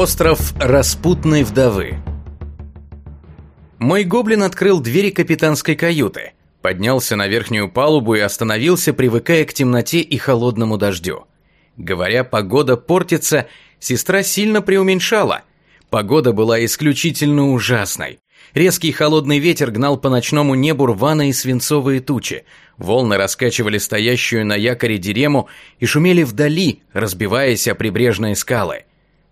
Остров распутной вдовы. Мой гоблин открыл двери капитанской каюты, поднялся на верхнюю палубу и остановился, привыкая к темноте и холодному дождю. Говоря, погода портится, сестра сильно преуменьшала. Погода была исключительно ужасной. Резкий холодный ветер гнал по ночному небу рваные свинцовые тучи. Волны раскачивали стоящую на якоре дерему и шумели вдали, разбиваясь о прибрежные скалы.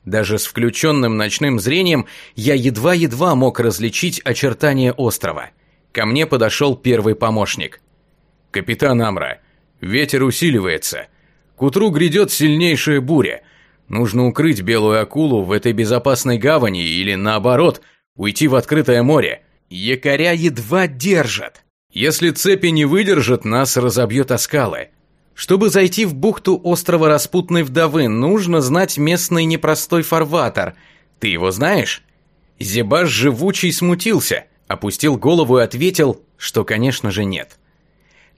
Даже с включенным ночным зрением я едва-едва мог различить очертания острова. Ко мне подошел первый помощник. «Капитан Амра, ветер усиливается. К утру грядет сильнейшая буря. Нужно укрыть белую акулу в этой безопасной гавани или, наоборот, уйти в открытое море. Якоря едва держат. Если цепи не выдержат, нас разобьет о скалы. Чтобы зайти в бухту острова Распутной Вдовы, нужно знать местный непростой фарватер. Ты его знаешь? Зебаш живучий смутился, опустил голову и ответил, что, конечно же, нет.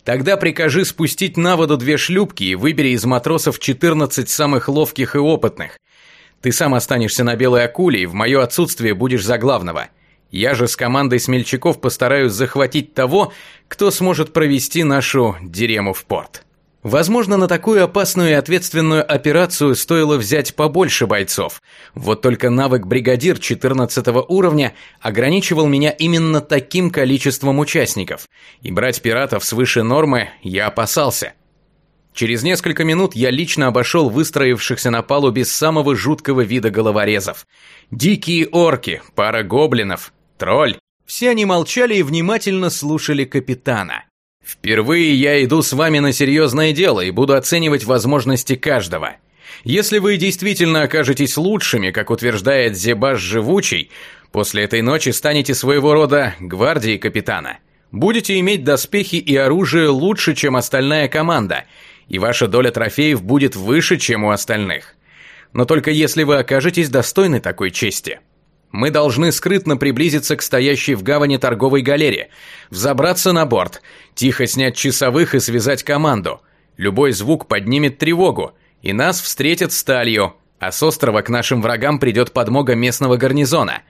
Тогда прикажи спустить на воду две шлюпки и выбери из матросов 14 самых ловких и опытных. Ты сам останешься на белой акуле и в мое отсутствие будешь за главного. Я же с командой смельчаков постараюсь захватить того, кто сможет провести нашу дерему в порт. Возможно, на такую опасную и ответственную операцию стоило взять побольше бойцов. Вот только навык бригадир 14 уровня ограничивал меня именно таким количеством участников, и брать пиратов свыше нормы я опасался. Через несколько минут я лично обошел выстроившихся на палубе самого жуткого вида головорезов. Дикие орки, пара гоблинов, тролль. Все они молчали и внимательно слушали капитана. Впервые я иду с вами на серьезное дело и буду оценивать возможности каждого. Если вы действительно окажетесь лучшими, как утверждает Зебаш Живучий, после этой ночи станете своего рода гвардией капитана. Будете иметь доспехи и оружие лучше, чем остальная команда, и ваша доля трофеев будет выше, чем у остальных. Но только если вы окажетесь достойны такой чести. Мы должны скрытно приблизиться к стоящей в гавани торговой галере, взобраться на борт, тихо снять часовых и связать команду. Любой звук поднимет тревогу, и нас встретят сталью, а с острова к нашим врагам придет подмога местного гарнизона.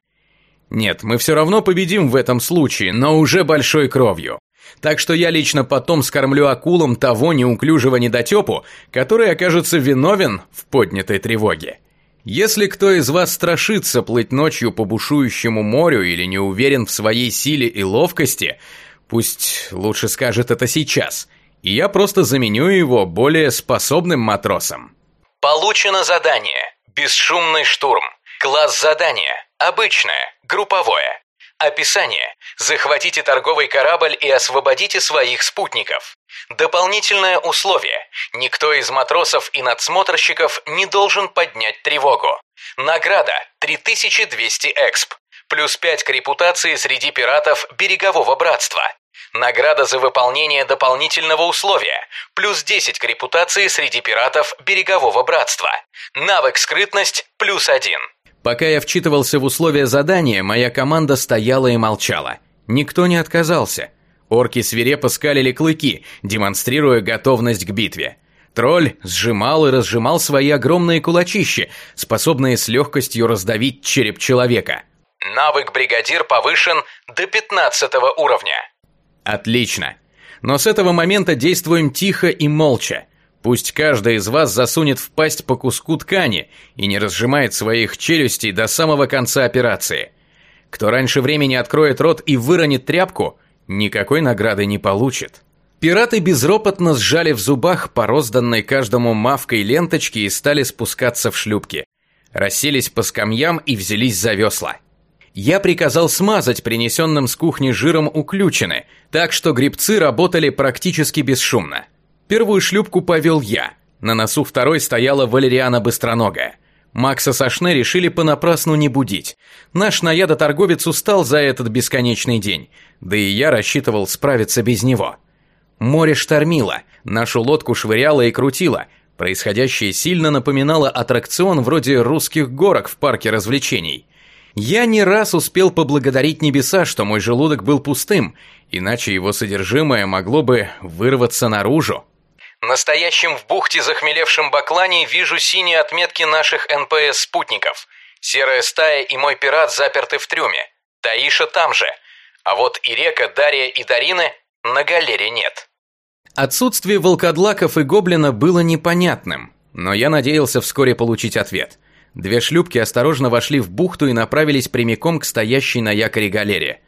Нет, мы все равно победим в этом случае, но уже большой кровью. Так что я лично потом скормлю акулам того неуклюжего недотепу, который окажется виновен в поднятой тревоге. Если кто из вас страшится плыть ночью по бушующему морю или не уверен в своей силе и ловкости, пусть лучше скажет это сейчас, и я просто заменю его более способным матросом. Получено задание. Бесшумный штурм. Класс задания. Обычное. Групповое. Описание. Захватите торговый корабль и освободите своих спутников. Дополнительное условие. Никто из матросов и надсмотрщиков не должен поднять тревогу. Награда 3200 эксп. Плюс 5 к репутации среди пиратов Берегового Братства. Награда за выполнение дополнительного условия. Плюс 10 к репутации среди пиратов Берегового Братства. Навык скрытность плюс 1. Пока я вчитывался в условия задания, моя команда стояла и молчала. Никто не отказался. Орки свирепо скалили клыки, демонстрируя готовность к битве. Тролль сжимал и разжимал свои огромные кулачища, способные с легкостью раздавить череп человека. Навык бригадир повышен до 15 уровня. Отлично. Но с этого момента действуем тихо и молча. Пусть каждый из вас засунет в пасть по куску ткани и не разжимает своих челюстей до самого конца операции. Кто раньше времени откроет рот и выронит тряпку, никакой награды не получит. Пираты безропотно сжали в зубах по розданной каждому мавкой ленточке и стали спускаться в шлюпки. Расселись по скамьям и взялись за весла. Я приказал смазать принесенным с кухни жиром уключены, так что грибцы работали практически бесшумно. Первую шлюпку повел я. На носу второй стояла Валериана Быстроногая. Макса со Шне решили понапрасну не будить. Наш наядоторговец устал за этот бесконечный день, да и я рассчитывал справиться без него. Море штормило, нашу лодку швыряло и крутило. Происходящее сильно напоминало аттракцион вроде русских горок в парке развлечений. Я не раз успел поблагодарить небеса, что мой желудок был пустым, иначе его содержимое могло бы вырваться наружу. Настоящим в бухте захмелевшем баклане вижу синие отметки наших НПС-спутников. Серая стая и мой пират заперты в трюме. Таиша там же. А вот и Река, Дарья и Дарины на галере нет. Отсутствие волкодлаков и гоблина было непонятным, но я надеялся вскоре получить ответ. Две шлюпки осторожно вошли в бухту и направились прямиком к стоящей на якоре галере.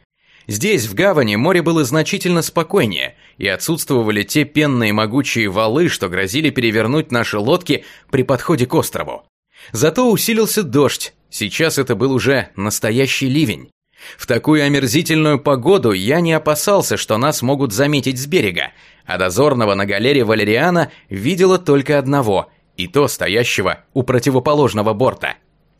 Здесь, в гавани, море было значительно спокойнее, и отсутствовали те пенные могучие валы, что грозили перевернуть наши лодки при подходе к острову. Зато усилился дождь, сейчас это был уже настоящий ливень. В такую омерзительную погоду я не опасался, что нас могут заметить с берега, а дозорного на галере Валериана видела только одного, и то стоящего у противоположного борта.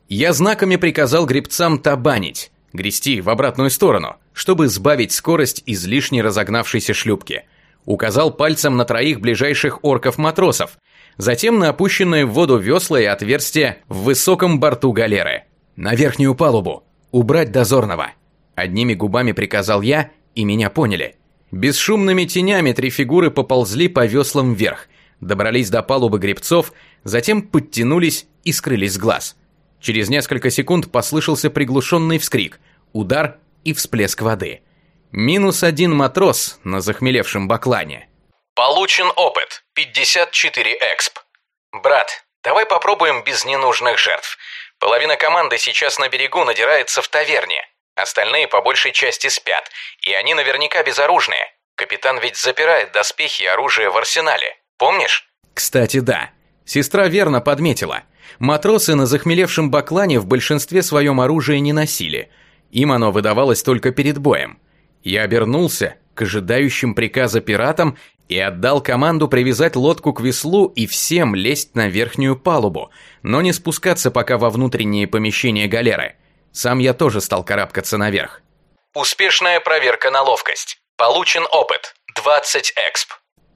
Я знаками приказал гребцам табанить, грести в обратную сторону, чтобы сбавить скорость излишне разогнавшейся шлюпки. Указал пальцем на троих ближайших орков-матросов, затем на опущенные в воду весла и отверстия в высоком борту галеры. На верхнюю палубу. Убрать дозорного. Одними губами приказал я, и меня поняли. Бесшумными тенями три фигуры поползли по веслам вверх, добрались до палубы гребцов, затем подтянулись и скрылись с глаз. Через несколько секунд послышался приглушенный вскрик, удар и всплеск воды. Минус один матрос на захмелевшем баклане. Получен опыт. 54 эксп. Брат, давай попробуем без ненужных жертв. Половина команды сейчас на берегу надирается в таверне. Остальные по большей части спят, и они наверняка безоружные. Капитан ведь запирает доспехи и оружие в арсенале. Помнишь? Кстати, да. Сестра верно подметила. Матросы на захмелевшем баклане в большинстве своем оружие не носили. Им оно выдавалось только перед боем. Я обернулся к ожидающим приказа пиратам и отдал команду привязать лодку к веслу и всем лезть на верхнюю палубу, но не спускаться пока во внутренние помещения галеры. Сам я тоже стал карабкаться наверх. Успешная проверка на ловкость. Получен опыт. 20 эксп.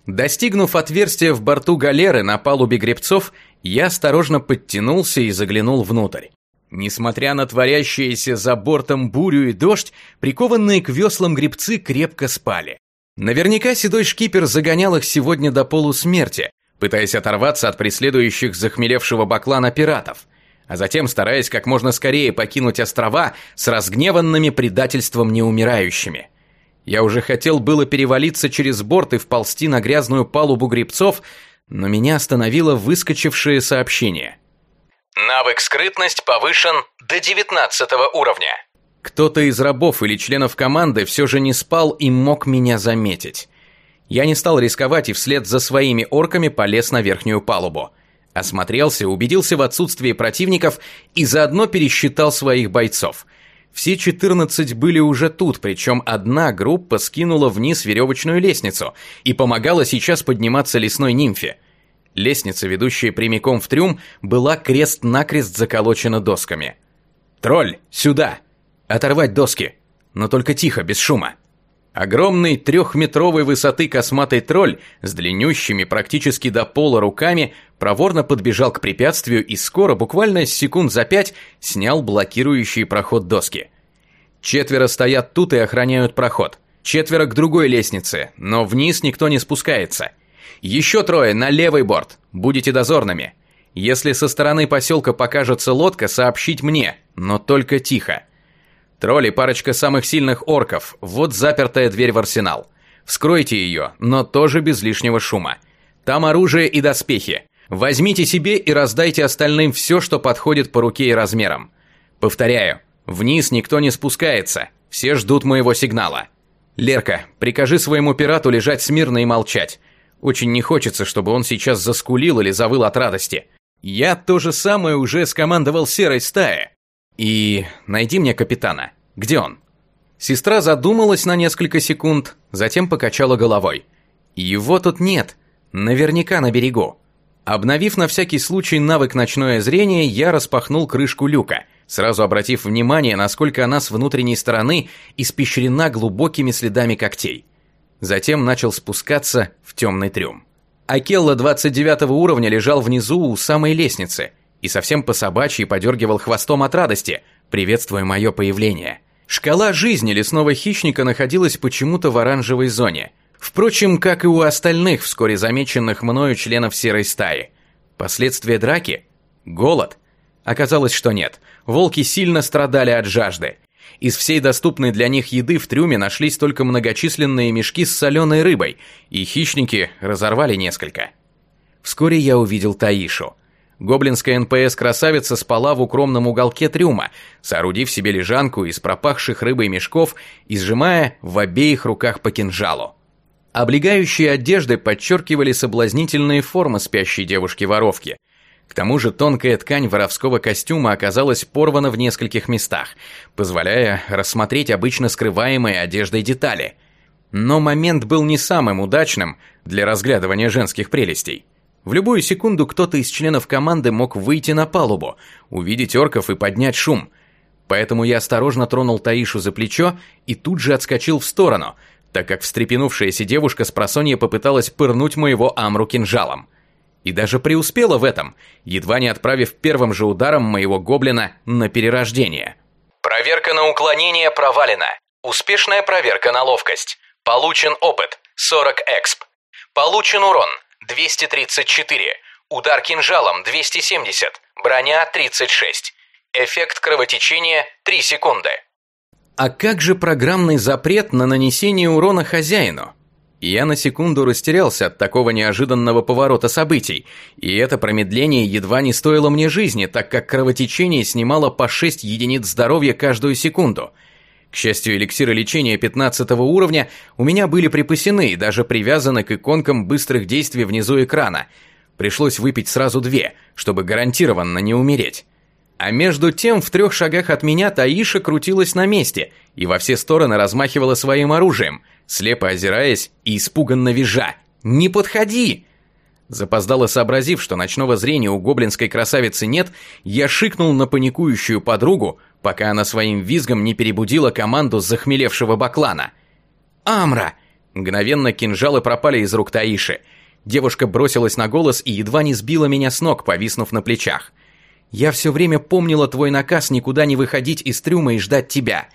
Достигнув отверстия в борту галеры на палубе гребцов, я осторожно подтянулся и заглянул внутрь. Несмотря на творящиеся за бортом бурю и дождь, прикованные к веслам гребцы крепко спали. Наверняка седой шкипер загонял их сегодня до полусмерти, пытаясь оторваться от преследующих захмелевшего баклана пиратов, а затем стараясь как можно скорее покинуть острова с разгневанными предательством неумирающими. Я уже хотел было перевалиться через борт и вползти на грязную палубу грибцов, но меня остановило выскочившее сообщение. Навык скрытность повышен до 19 уровня. Кто-то из рабов или членов команды все же не спал и мог меня заметить. Я не стал рисковать и вслед за своими орками полез на верхнюю палубу. Осмотрелся, убедился в отсутствии противников и заодно пересчитал своих бойцов – все 14 были уже тут, причем одна группа скинула вниз веревочную лестницу и помогала сейчас подниматься лесной нимфе. Лестница, ведущая прямиком в трюм, была крест-накрест заколочена досками. «Тролль, сюда! Оторвать доски! Но только тихо, без шума!» Огромный трехметровой высоты косматый тролль с длиннющими практически до пола руками проворно подбежал к препятствию и скоро, буквально секунд за пять, снял блокирующий проход доски. Четверо стоят тут и охраняют проход. Четверо к другой лестнице, но вниз никто не спускается. Еще трое на левый борт. Будете дозорными. Если со стороны поселка покажется лодка, сообщить мне, но только тихо. Тролли, парочка самых сильных орков, вот запертая дверь в арсенал. Вскройте ее, но тоже без лишнего шума. Там оружие и доспехи. Возьмите себе и раздайте остальным все, что подходит по руке и размерам. Повторяю, вниз никто не спускается, все ждут моего сигнала. Лерка, прикажи своему пирату лежать смирно и молчать. Очень не хочется, чтобы он сейчас заскулил или завыл от радости. Я то же самое уже скомандовал серой стае. «И найди мне капитана. Где он?» Сестра задумалась на несколько секунд, затем покачала головой. «Его тут нет. Наверняка на берегу». Обновив на всякий случай навык ночное зрение, я распахнул крышку люка, сразу обратив внимание, насколько она с внутренней стороны испещрена глубокими следами когтей. Затем начал спускаться в темный трюм. Акелла 29 уровня лежал внизу у самой лестницы, и совсем по-собачьи подергивал хвостом от радости, приветствуя мое появление. Шкала жизни лесного хищника находилась почему-то в оранжевой зоне. Впрочем, как и у остальных вскоре замеченных мною членов серой стаи. Последствия драки? Голод? Оказалось, что нет. Волки сильно страдали от жажды. Из всей доступной для них еды в трюме нашлись только многочисленные мешки с соленой рыбой, и хищники разорвали несколько. Вскоре я увидел Таишу. Гоблинская НПС-красавица спала в укромном уголке трюма, соорудив себе лежанку из пропахших рыбой мешков и сжимая в обеих руках по кинжалу. Облегающие одежды подчеркивали соблазнительные формы спящей девушки-воровки. К тому же тонкая ткань воровского костюма оказалась порвана в нескольких местах, позволяя рассмотреть обычно скрываемые одеждой детали. Но момент был не самым удачным для разглядывания женских прелестей. В любую секунду кто-то из членов команды мог выйти на палубу, увидеть орков и поднять шум. Поэтому я осторожно тронул Таишу за плечо и тут же отскочил в сторону, так как встрепенувшаяся девушка с просонья попыталась пырнуть моего амру кинжалом. И даже преуспела в этом, едва не отправив первым же ударом моего гоблина на перерождение. Проверка на уклонение провалена. Успешная проверка на ловкость. Получен опыт 40 эксп. Получен урон 234. Удар кинжалом 270. Броня 36. Эффект кровотечения 3 секунды. А как же программный запрет на нанесение урона хозяину? Я на секунду растерялся от такого неожиданного поворота событий, и это промедление едва не стоило мне жизни, так как кровотечение снимало по 6 единиц здоровья каждую секунду. К счастью, эликсиры лечения 15 уровня у меня были припасены и даже привязаны к иконкам быстрых действий внизу экрана. Пришлось выпить сразу две, чтобы гарантированно не умереть. А между тем, в трех шагах от меня Таиша крутилась на месте и во все стороны размахивала своим оружием, слепо озираясь и испуганно визжа. «Не подходи!» Запоздало сообразив, что ночного зрения у гоблинской красавицы нет, я шикнул на паникующую подругу, пока она своим визгом не перебудила команду захмелевшего баклана. «Амра!» Мгновенно кинжалы пропали из рук Таиши. Девушка бросилась на голос и едва не сбила меня с ног, повиснув на плечах. Я все время помнила твой наказ никуда не выходить из трюма и ждать тебя.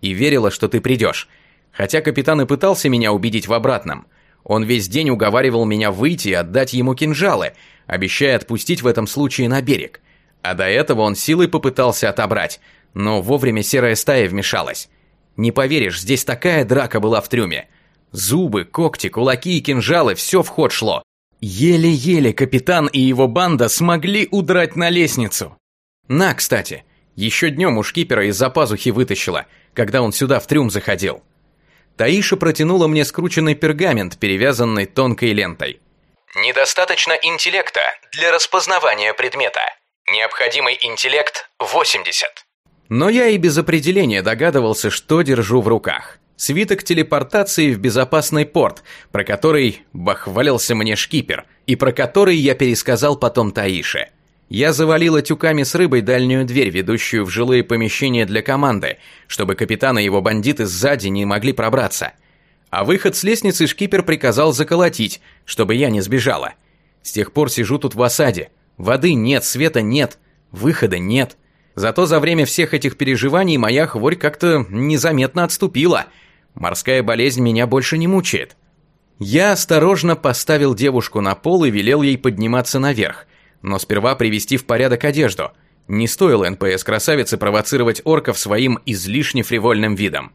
И верила, что ты придешь. Хотя капитан и пытался меня убедить в обратном. Он весь день уговаривал меня выйти и отдать ему кинжалы, обещая отпустить в этом случае на берег. А до этого он силой попытался отобрать, но вовремя серая стая вмешалась. Не поверишь, здесь такая драка была в трюме. Зубы, когти, кулаки и кинжалы – все в ход шло. Еле-еле капитан и его банда смогли удрать на лестницу. На, кстати, еще днем у шкипера из-за пазухи вытащила, когда он сюда в трюм заходил. Таиша протянула мне скрученный пергамент, перевязанный тонкой лентой. Недостаточно интеллекта для распознавания предмета. Необходимый интеллект 80. Но я и без определения догадывался, что держу в руках свиток телепортации в безопасный порт, про который бахвалился мне шкипер, и про который я пересказал потом Таише. Я завалила тюками с рыбой дальнюю дверь, ведущую в жилые помещения для команды, чтобы капитан и его бандиты сзади не могли пробраться. А выход с лестницы шкипер приказал заколотить, чтобы я не сбежала. С тех пор сижу тут в осаде. Воды нет, света нет, выхода нет. Зато за время всех этих переживаний моя хворь как-то незаметно отступила – Морская болезнь меня больше не мучает. Я осторожно поставил девушку на пол и велел ей подниматься наверх, но сперва привести в порядок одежду. Не стоило НПС-красавице провоцировать орков своим излишне фривольным видом.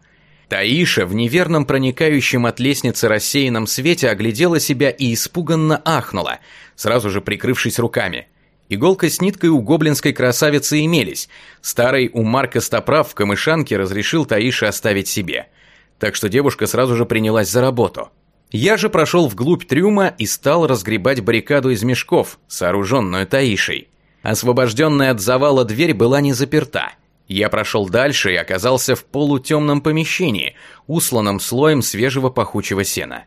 Таиша в неверном проникающем от лестницы рассеянном свете оглядела себя и испуганно ахнула, сразу же прикрывшись руками. Иголка с ниткой у гоблинской красавицы имелись. Старый у Марка Стоправ в камышанке разрешил Таише оставить себе – так что девушка сразу же принялась за работу. Я же прошел вглубь трюма и стал разгребать баррикаду из мешков, сооруженную Таишей. Освобожденная от завала дверь была не заперта. Я прошел дальше и оказался в полутемном помещении, усланном слоем свежего пахучего сена.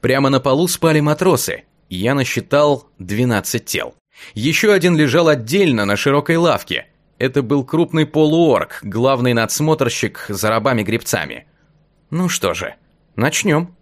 Прямо на полу спали матросы. Я насчитал 12 тел. Еще один лежал отдельно на широкой лавке. Это был крупный полуорг, главный надсмотрщик за рабами-гребцами. Ну что же, начнем.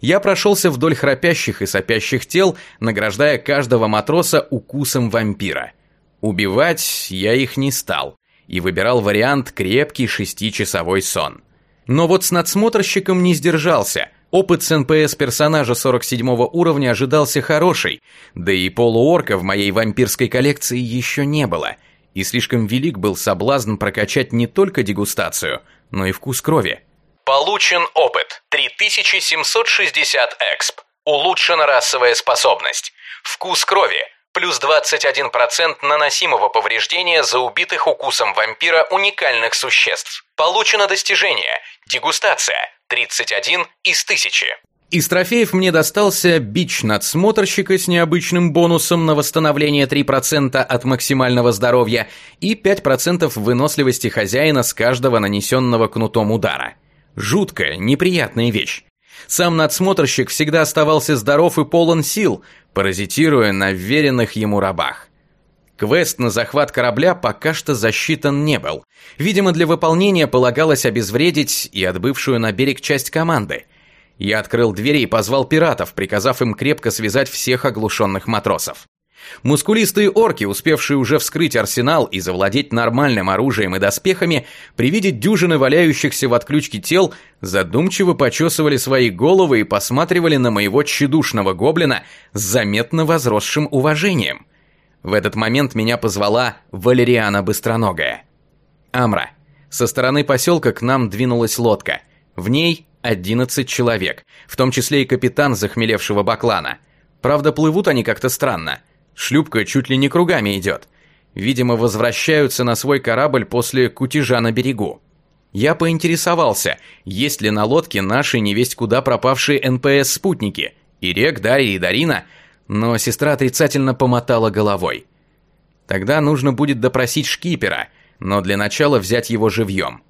Я прошелся вдоль храпящих и сопящих тел, награждая каждого матроса укусом вампира. Убивать я их не стал и выбирал вариант крепкий шестичасовой сон. Но вот с надсмотрщиком не сдержался. Опыт с НПС персонажа 47 уровня ожидался хороший, да и полуорка в моей вампирской коллекции еще не было. и слишком велик был соблазн прокачать не только дегустацию, но и вкус крови. Получен опыт 3760 эксп. Улучшена расовая способность. Вкус крови плюс 21% наносимого повреждения за убитых укусом вампира уникальных существ. Получено достижение. Дегустация 31 из 1000. Из трофеев мне достался бич надсмотрщика с необычным бонусом на восстановление 3% от максимального здоровья и 5% выносливости хозяина с каждого нанесенного кнутом удара. Жуткая, неприятная вещь. Сам надсмотрщик всегда оставался здоров и полон сил, паразитируя на веренных ему рабах. Квест на захват корабля пока что засчитан не был. Видимо, для выполнения полагалось обезвредить и отбывшую на берег часть команды. Я открыл двери и позвал пиратов, приказав им крепко связать всех оглушенных матросов. Мускулистые орки, успевшие уже вскрыть арсенал и завладеть нормальным оружием и доспехами, при виде дюжины валяющихся в отключке тел, задумчиво почесывали свои головы и посматривали на моего тщедушного гоблина с заметно возросшим уважением. В этот момент меня позвала Валериана Быстроногая. «Амра, со стороны поселка к нам двинулась лодка. В ней 11 человек, в том числе и капитан захмелевшего баклана. Правда, плывут они как-то странно». Шлюпка чуть ли не кругами идет. Видимо, возвращаются на свой корабль после кутежа на берегу. Я поинтересовался, есть ли на лодке наши невесть куда пропавшие НПС-спутники, Ирек, Дарья и Дарина, но сестра отрицательно помотала головой. Тогда нужно будет допросить шкипера, но для начала взять его живьем.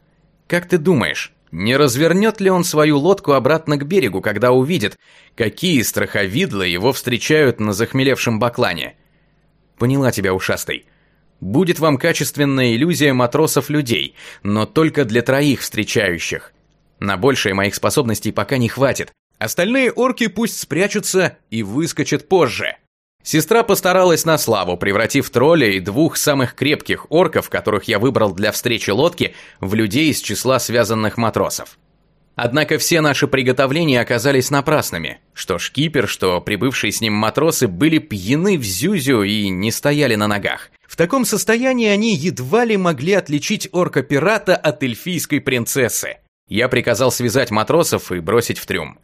Как ты думаешь, не развернет ли он свою лодку обратно к берегу, когда увидит, какие страховидлы его встречают на захмелевшем баклане? Поняла тебя, ушастый. Будет вам качественная иллюзия матросов-людей, но только для троих встречающих. На большее моих способностей пока не хватит. Остальные орки пусть спрячутся и выскочат позже. Сестра постаралась на славу, превратив тролля и двух самых крепких орков, которых я выбрал для встречи лодки, в людей из числа связанных матросов. Однако все наши приготовления оказались напрасными. Что шкипер, что прибывшие с ним матросы были пьяны в зюзю и не стояли на ногах. В таком состоянии они едва ли могли отличить орка-пирата от эльфийской принцессы. Я приказал связать матросов и бросить в трюм.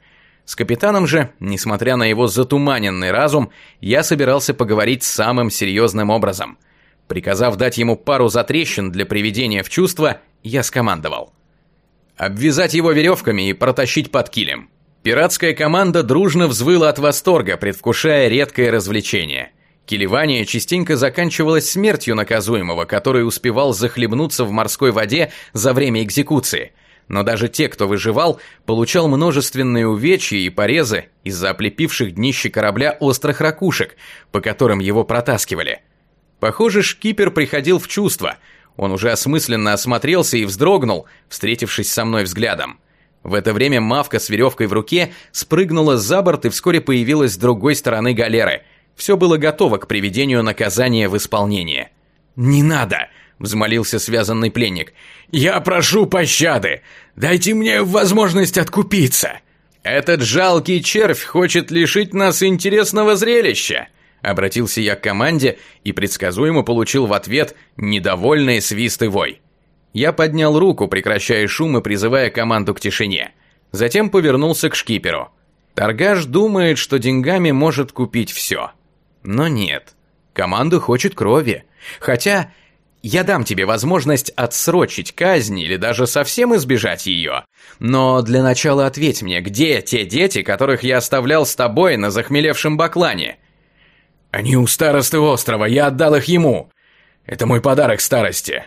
С капитаном же, несмотря на его затуманенный разум, я собирался поговорить самым серьезным образом. Приказав дать ему пару затрещин для приведения в чувство, я скомандовал. Обвязать его веревками и протащить под килем. Пиратская команда дружно взвыла от восторга, предвкушая редкое развлечение. Килевание частенько заканчивалось смертью наказуемого, который успевал захлебнуться в морской воде за время экзекуции – но даже те, кто выживал, получал множественные увечья и порезы из-за оплепивших днище корабля острых ракушек, по которым его протаскивали. Похоже, шкипер приходил в чувство. Он уже осмысленно осмотрелся и вздрогнул, встретившись со мной взглядом. В это время мавка с веревкой в руке спрыгнула за борт и вскоре появилась с другой стороны галеры. Все было готово к приведению наказания в исполнение. «Не надо!» Взмолился связанный пленник. «Я прошу пощады! Дайте мне возможность откупиться!» «Этот жалкий червь хочет лишить нас интересного зрелища!» Обратился я к команде и предсказуемо получил в ответ недовольный свист и вой. Я поднял руку, прекращая шум и призывая команду к тишине. Затем повернулся к шкиперу. Торгаш думает, что деньгами может купить все. Но нет. Команда хочет крови. Хотя я дам тебе возможность отсрочить казнь или даже совсем избежать ее. Но для начала ответь мне, где те дети, которых я оставлял с тобой на захмелевшем баклане? Они у старосты острова, я отдал их ему. Это мой подарок старости.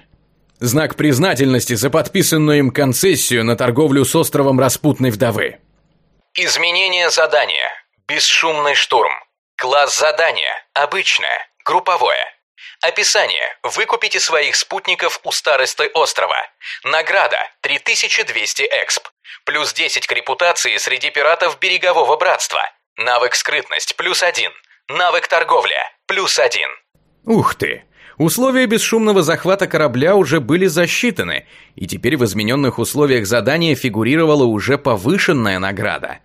Знак признательности за подписанную им концессию на торговлю с островом распутной вдовы. Изменение задания. Бесшумный штурм. Класс задания. Обычное. Групповое. Описание. Выкупите своих спутников у старосты острова. Награда 3200 эксп. Плюс 10 к репутации среди пиратов Берегового Братства. Навык скрытность плюс 1. Навык торговля плюс 1. Ух ты! Условия бесшумного захвата корабля уже были засчитаны, и теперь в измененных условиях задания фигурировала уже повышенная награда.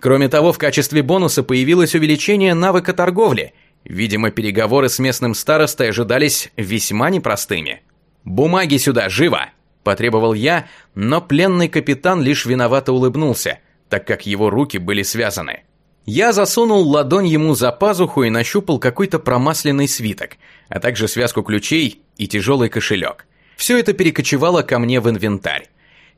Кроме того, в качестве бонуса появилось увеличение навыка торговли – Видимо, переговоры с местным старостой ожидались весьма непростыми. «Бумаги сюда, живо!» – потребовал я, но пленный капитан лишь виновато улыбнулся, так как его руки были связаны. Я засунул ладонь ему за пазуху и нащупал какой-то промасленный свиток, а также связку ключей и тяжелый кошелек. Все это перекочевало ко мне в инвентарь.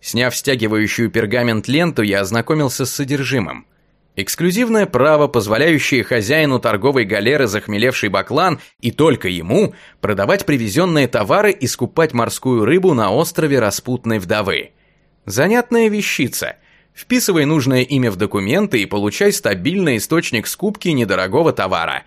Сняв стягивающую пергамент ленту, я ознакомился с содержимым – Эксклюзивное право, позволяющее хозяину торговой галеры захмелевший баклан и только ему продавать привезенные товары и скупать морскую рыбу на острове Распутной Вдовы. Занятная вещица. Вписывай нужное имя в документы и получай стабильный источник скупки недорогого товара.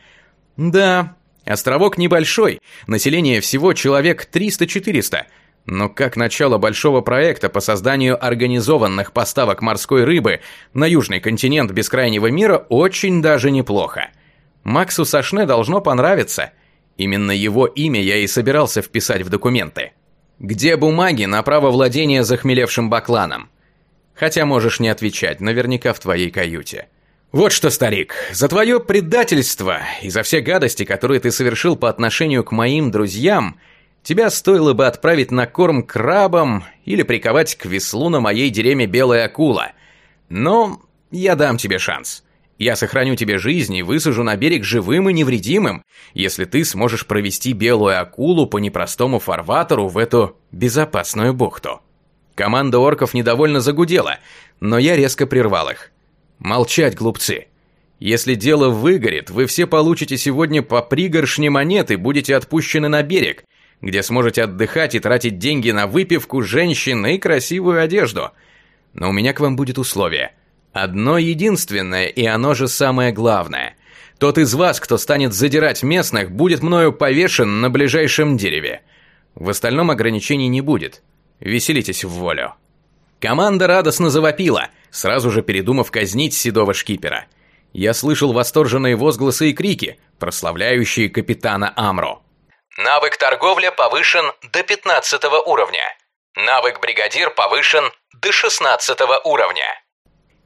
Да, островок небольшой, население всего человек 300-400, но как начало большого проекта по созданию организованных поставок морской рыбы на южный континент бескрайнего мира очень даже неплохо. Максу Сашне должно понравиться. Именно его имя я и собирался вписать в документы. Где бумаги на право владения захмелевшим бакланом? Хотя можешь не отвечать, наверняка в твоей каюте. Вот что, старик, за твое предательство и за все гадости, которые ты совершил по отношению к моим друзьям – Тебя стоило бы отправить на корм крабам или приковать к веслу на моей деревне белая акула. Но я дам тебе шанс. Я сохраню тебе жизнь и высажу на берег живым и невредимым, если ты сможешь провести белую акулу по непростому фарватеру в эту безопасную бухту. Команда орков недовольно загудела, но я резко прервал их. Молчать, глупцы. Если дело выгорит, вы все получите сегодня по пригоршне монет и будете отпущены на берег, где сможете отдыхать и тратить деньги на выпивку, женщин и красивую одежду. Но у меня к вам будет условие. Одно единственное, и оно же самое главное. Тот из вас, кто станет задирать местных, будет мною повешен на ближайшем дереве. В остальном ограничений не будет. Веселитесь в волю. Команда радостно завопила, сразу же передумав казнить седого шкипера. Я слышал восторженные возгласы и крики, прославляющие капитана Амро. Навык торговля повышен до 15 уровня. Навык бригадир повышен до 16 уровня.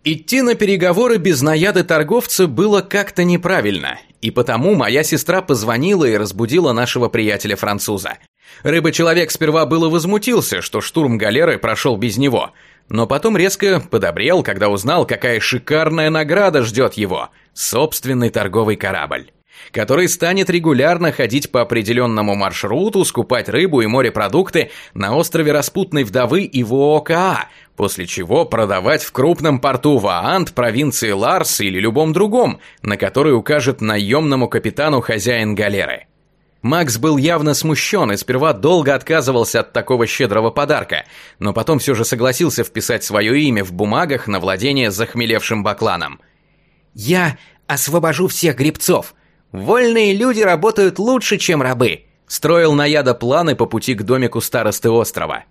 Идти на переговоры без наяды торговца было как-то неправильно, и потому моя сестра позвонила и разбудила нашего приятеля-француза. Рыба-человек сперва было возмутился, что штурм галеры прошел без него, но потом резко подобрел, когда узнал, какая шикарная награда ждет его – собственный торговый корабль который станет регулярно ходить по определенному маршруту, скупать рыбу и морепродукты на острове Распутной Вдовы и Воока, после чего продавать в крупном порту Ваант, провинции Ларс или любом другом, на который укажет наемному капитану хозяин галеры. Макс был явно смущен и сперва долго отказывался от такого щедрого подарка, но потом все же согласился вписать свое имя в бумагах на владение захмелевшим бакланом. «Я освобожу всех грибцов», Вольные люди работают лучше, чем рабы. Строил наяда планы по пути к домику старосты острова.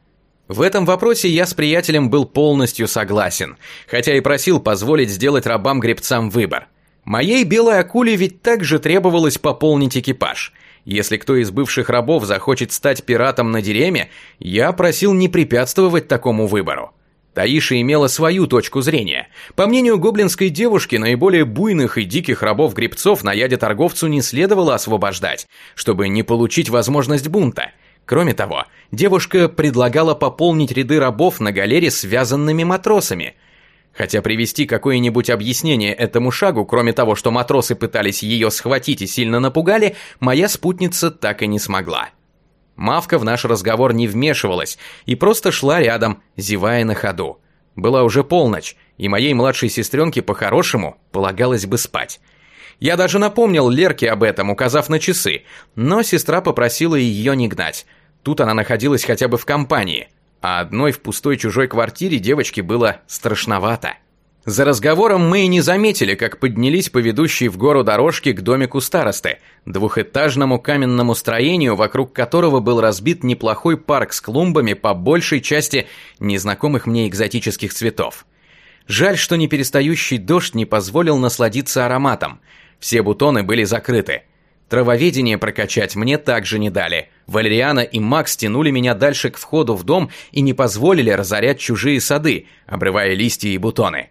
В этом вопросе я с приятелем был полностью согласен, хотя и просил позволить сделать рабам-гребцам выбор. Моей белой акуле ведь также требовалось пополнить экипаж. Если кто из бывших рабов захочет стать пиратом на Дереме, я просил не препятствовать такому выбору. Таиша имела свою точку зрения. По мнению гоблинской девушки, наиболее буйных и диких рабов-гребцов на яде торговцу не следовало освобождать, чтобы не получить возможность бунта. Кроме того, девушка предлагала пополнить ряды рабов на галере связанными матросами. Хотя привести какое-нибудь объяснение этому шагу, кроме того, что матросы пытались ее схватить и сильно напугали, моя спутница так и не смогла. Мавка в наш разговор не вмешивалась и просто шла рядом, зевая на ходу. Была уже полночь, и моей младшей сестренке по-хорошему полагалось бы спать. Я даже напомнил Лерке об этом, указав на часы, но сестра попросила ее не гнать. Тут она находилась хотя бы в компании, а одной в пустой чужой квартире девочке было страшновато. За разговором мы и не заметили, как поднялись по ведущей в гору дорожке к домику старосты, двухэтажному каменному строению, вокруг которого был разбит неплохой парк с клумбами по большей части незнакомых мне экзотических цветов. Жаль, что неперестающий дождь не позволил насладиться ароматом. Все бутоны были закрыты. Травоведение прокачать мне также не дали. Валериана и Макс тянули меня дальше к входу в дом и не позволили разорять чужие сады, обрывая листья и бутоны.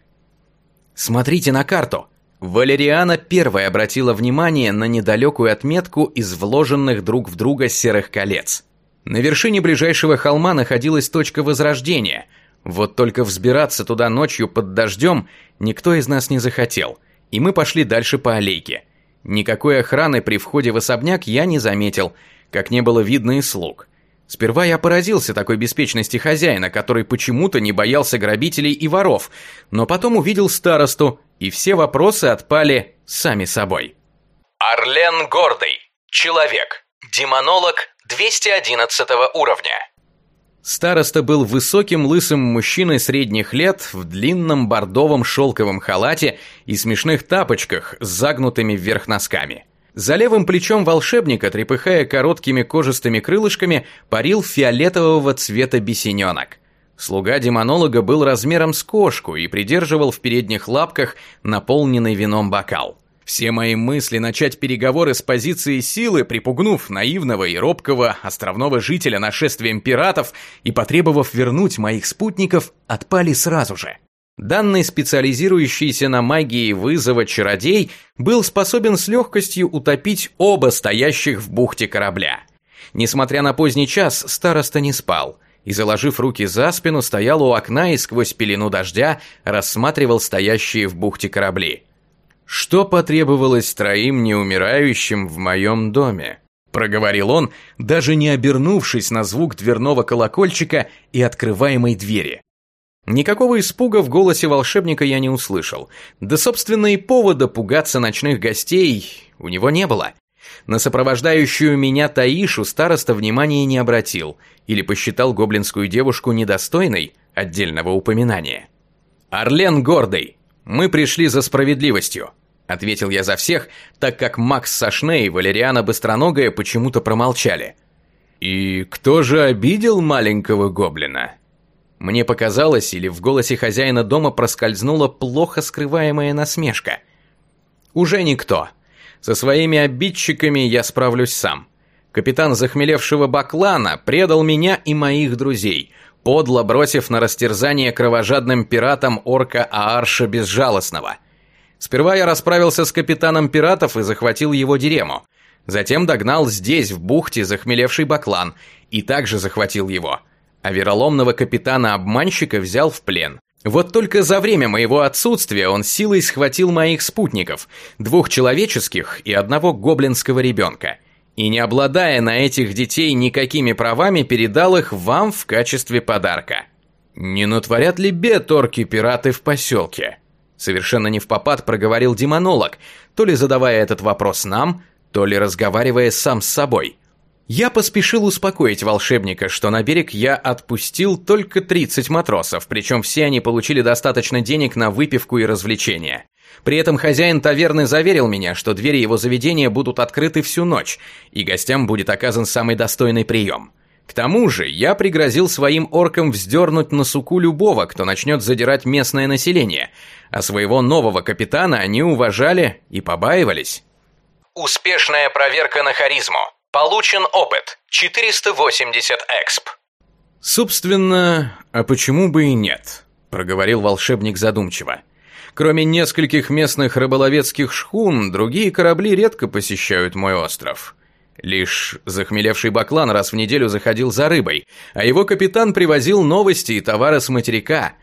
«Смотрите на карту!» Валериана первой обратила внимание на недалекую отметку из вложенных друг в друга серых колец. На вершине ближайшего холма находилась точка возрождения. Вот только взбираться туда ночью под дождем никто из нас не захотел, и мы пошли дальше по аллейке. Никакой охраны при входе в особняк я не заметил, как не было видно и слуг. Сперва я поразился такой беспечности хозяина, который почему-то не боялся грабителей и воров, но потом увидел старосту, и все вопросы отпали сами собой. Арлен Гордый. Человек. Демонолог 211 уровня. Староста был высоким лысым мужчиной средних лет в длинном бордовом шелковом халате и смешных тапочках с загнутыми вверх носками. За левым плечом волшебника, трепыхая короткими кожистыми крылышками, парил фиолетового цвета бесененок. Слуга демонолога был размером с кошку и придерживал в передних лапках наполненный вином бокал. Все мои мысли начать переговоры с позиции силы, припугнув наивного и робкого островного жителя нашествием пиратов и потребовав вернуть моих спутников, отпали сразу же. Данный специализирующийся на магии вызова чародей был способен с легкостью утопить оба стоящих в бухте корабля. Несмотря на поздний час, староста не спал и, заложив руки за спину, стоял у окна и сквозь пелену дождя рассматривал стоящие в бухте корабли. «Что потребовалось троим неумирающим в моем доме?» проговорил он, даже не обернувшись на звук дверного колокольчика и открываемой двери. Никакого испуга в голосе волшебника я не услышал. Да, собственно, и повода пугаться ночных гостей у него не было. На сопровождающую меня Таишу староста внимания не обратил или посчитал гоблинскую девушку недостойной отдельного упоминания. «Орлен Гордый, мы пришли за справедливостью», — ответил я за всех, так как Макс Сашне и Валериана Быстроногая почему-то промолчали. «И кто же обидел маленького гоблина?» Мне показалось, или в голосе хозяина дома проскользнула плохо скрываемая насмешка. Уже никто. Со своими обидчиками я справлюсь сам. Капитан захмелевшего баклана предал меня и моих друзей, подло бросив на растерзание кровожадным пиратам орка Аарша Безжалостного. Сперва я расправился с капитаном пиратов и захватил его дерему. Затем догнал здесь, в бухте, захмелевший баклан, и также захватил его – а вероломного капитана-обманщика взял в плен. Вот только за время моего отсутствия он силой схватил моих спутников, двух человеческих и одного гоблинского ребенка. И не обладая на этих детей никакими правами, передал их вам в качестве подарка. Не натворят ли бед орки-пираты в поселке? Совершенно не в попад проговорил демонолог, то ли задавая этот вопрос нам, то ли разговаривая сам с собой. Я поспешил успокоить волшебника, что на берег я отпустил только 30 матросов, причем все они получили достаточно денег на выпивку и развлечения. При этом хозяин таверны заверил меня, что двери его заведения будут открыты всю ночь, и гостям будет оказан самый достойный прием. К тому же я пригрозил своим оркам вздернуть на суку любого, кто начнет задирать местное население, а своего нового капитана они уважали и побаивались. Успешная проверка на харизму. Получен опыт 480 эксп. Собственно, а почему бы и нет? проговорил волшебник задумчиво. Кроме нескольких местных рыболовецких шхун, другие корабли редко посещают мой остров. Лишь захмелевший баклан раз в неделю заходил за рыбой, а его капитан привозил новости и товары с материка.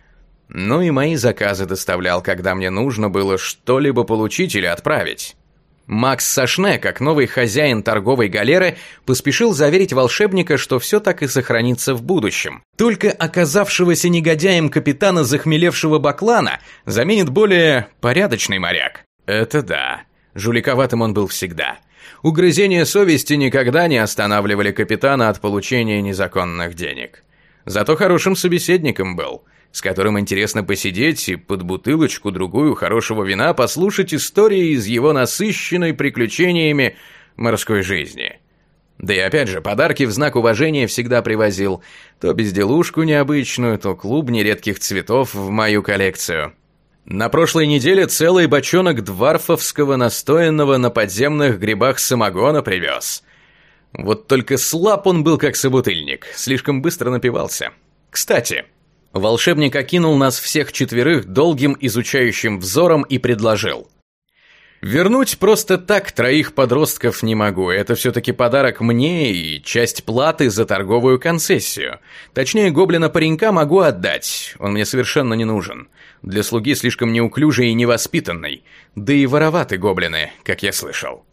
Ну и мои заказы доставлял, когда мне нужно было что-либо получить или отправить. Макс Сашне, как новый хозяин торговой галеры, поспешил заверить волшебника, что все так и сохранится в будущем. Только оказавшегося негодяем капитана захмелевшего баклана заменит более порядочный моряк. Это да. Жуликоватым он был всегда. Угрызения совести никогда не останавливали капитана от получения незаконных денег. Зато хорошим собеседником был – с которым интересно посидеть и под бутылочку-другую хорошего вина послушать истории из его насыщенной приключениями морской жизни. Да и опять же, подарки в знак уважения всегда привозил. То безделушку необычную, то клуб нередких цветов в мою коллекцию. На прошлой неделе целый бочонок дварфовского настоянного на подземных грибах самогона привез. Вот только слаб он был как собутыльник, слишком быстро напивался. Кстати, Волшебник окинул нас всех четверых долгим изучающим взором и предложил. Вернуть просто так троих подростков не могу. Это все-таки подарок мне и часть платы за торговую концессию. Точнее, гоблина-паренька могу отдать. Он мне совершенно не нужен. Для слуги слишком неуклюжий и невоспитанный. Да и вороваты гоблины, как я слышал.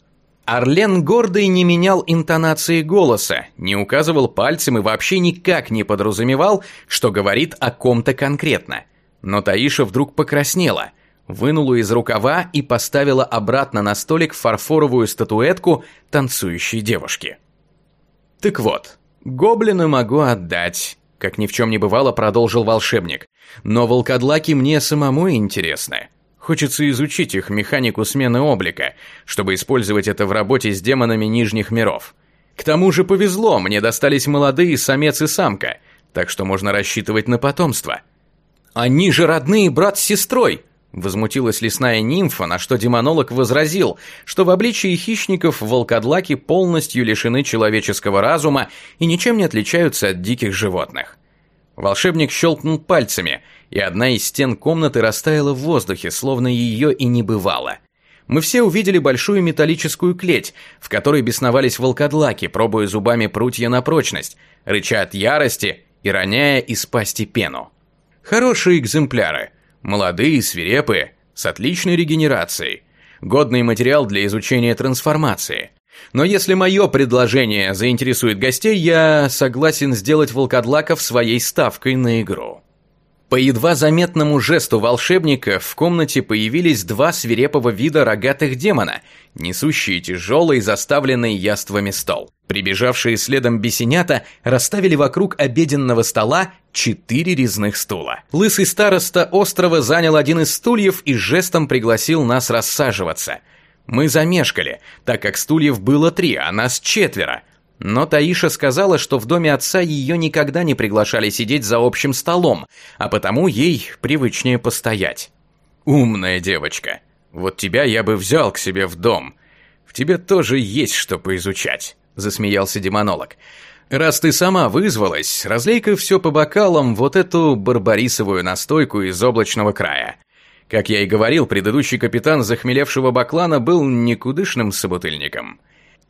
Орлен гордый не менял интонации голоса, не указывал пальцем и вообще никак не подразумевал, что говорит о ком-то конкретно. Но Таиша вдруг покраснела – вынула из рукава и поставила обратно на столик фарфоровую статуэтку танцующей девушки. «Так вот, гоблина могу отдать», — как ни в чем не бывало, продолжил волшебник. «Но волкодлаки мне самому интересны. Хочется изучить их механику смены облика, чтобы использовать это в работе с демонами нижних миров. К тому же повезло, мне достались молодые самец и самка, так что можно рассчитывать на потомство». «Они же родные брат с сестрой!» Возмутилась лесная нимфа, на что демонолог возразил, что в обличии хищников волкодлаки полностью лишены человеческого разума и ничем не отличаются от диких животных. Волшебник щелкнул пальцами, и одна из стен комнаты растаяла в воздухе, словно ее и не бывало. Мы все увидели большую металлическую клеть, в которой бесновались волкодлаки, пробуя зубами прутья на прочность, рыча от ярости и роняя из пасти пену. Хорошие экземпляры – Молодые, свирепые, с отличной регенерацией. Годный материал для изучения трансформации. Но если мое предложение заинтересует гостей, я согласен сделать волкодлаков своей ставкой на игру. По едва заметному жесту волшебника в комнате появились два свирепого вида рогатых демона, несущие тяжелый заставленный яствами стол. Прибежавшие следом бесенята расставили вокруг обеденного стола четыре резных стула. Лысый староста острова занял один из стульев и жестом пригласил нас рассаживаться. Мы замешкали, так как стульев было три, а нас четверо. Но Таиша сказала, что в доме отца ее никогда не приглашали сидеть за общим столом, а потому ей привычнее постоять. «Умная девочка. Вот тебя я бы взял к себе в дом. В тебе тоже есть что поизучать», — засмеялся демонолог. «Раз ты сама вызвалась, разлей-ка все по бокалам вот эту барбарисовую настойку из облачного края. Как я и говорил, предыдущий капитан захмелевшего баклана был никудышным собутыльником».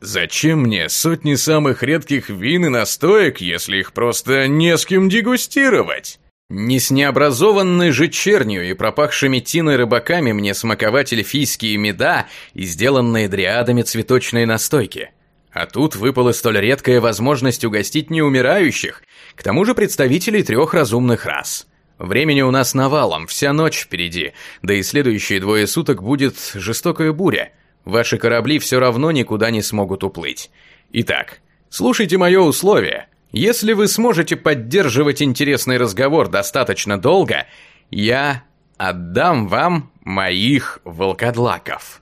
Зачем мне сотни самых редких вин и настоек, если их просто не с кем дегустировать? Не с необразованной же чернью и пропахшими тиной рыбаками мне смаковать эльфийские меда и сделанные дриадами цветочные настойки. А тут выпала столь редкая возможность угостить неумирающих, к тому же представителей трех разумных рас. Времени у нас навалом, вся ночь впереди, да и следующие двое суток будет жестокая буря – Ваши корабли все равно никуда не смогут уплыть. Итак, слушайте мое условие. Если вы сможете поддерживать интересный разговор достаточно долго, я отдам вам моих волкодлаков.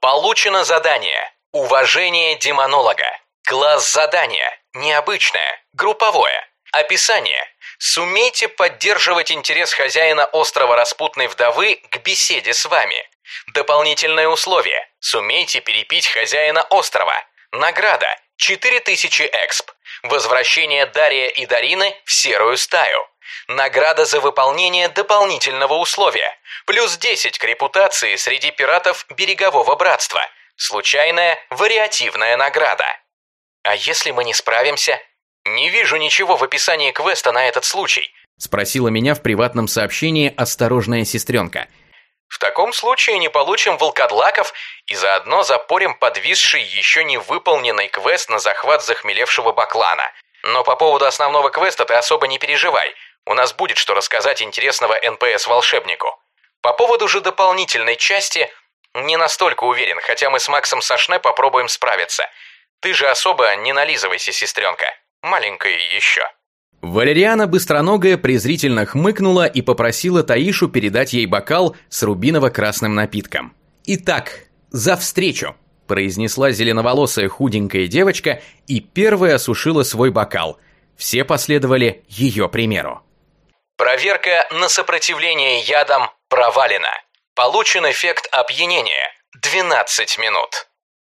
Получено задание. Уважение демонолога. Класс задания. Необычное. Групповое. Описание. Сумейте поддерживать интерес хозяина острова Распутной Вдовы к беседе с вами. Дополнительное условие. Сумейте перепить хозяина острова. Награда. 4000 эксп. Возвращение Дария и Дарины в серую стаю. Награда за выполнение дополнительного условия. Плюс 10 к репутации среди пиратов Берегового Братства. Случайная вариативная награда. А если мы не справимся? Не вижу ничего в описании квеста на этот случай. Спросила меня в приватном сообщении осторожная сестренка – в таком случае не получим волкодлаков и заодно запорим подвисший еще не выполненный квест на захват захмелевшего баклана. Но по поводу основного квеста ты особо не переживай. У нас будет что рассказать интересного НПС-волшебнику. По поводу же дополнительной части не настолько уверен, хотя мы с Максом Сашне попробуем справиться. Ты же особо не нализывайся, сестренка. Маленькая еще. Валериана Быстроногая презрительно хмыкнула и попросила Таишу передать ей бокал с рубиново-красным напитком. «Итак, за встречу!» – произнесла зеленоволосая худенькая девочка и первая осушила свой бокал. Все последовали ее примеру. Проверка на сопротивление ядам провалена. Получен эффект опьянения – 12 минут.